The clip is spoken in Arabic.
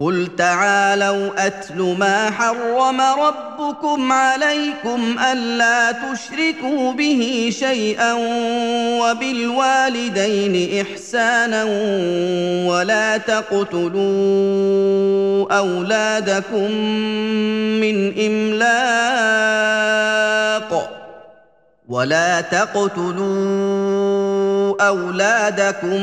قل تعالوا اتل ما حرم ربكم عليكم الا تشركوا به شيئا وبالوالدين احسانا ولا تقتلوا اولادكم من املاق ولا تقتلوا اولادكم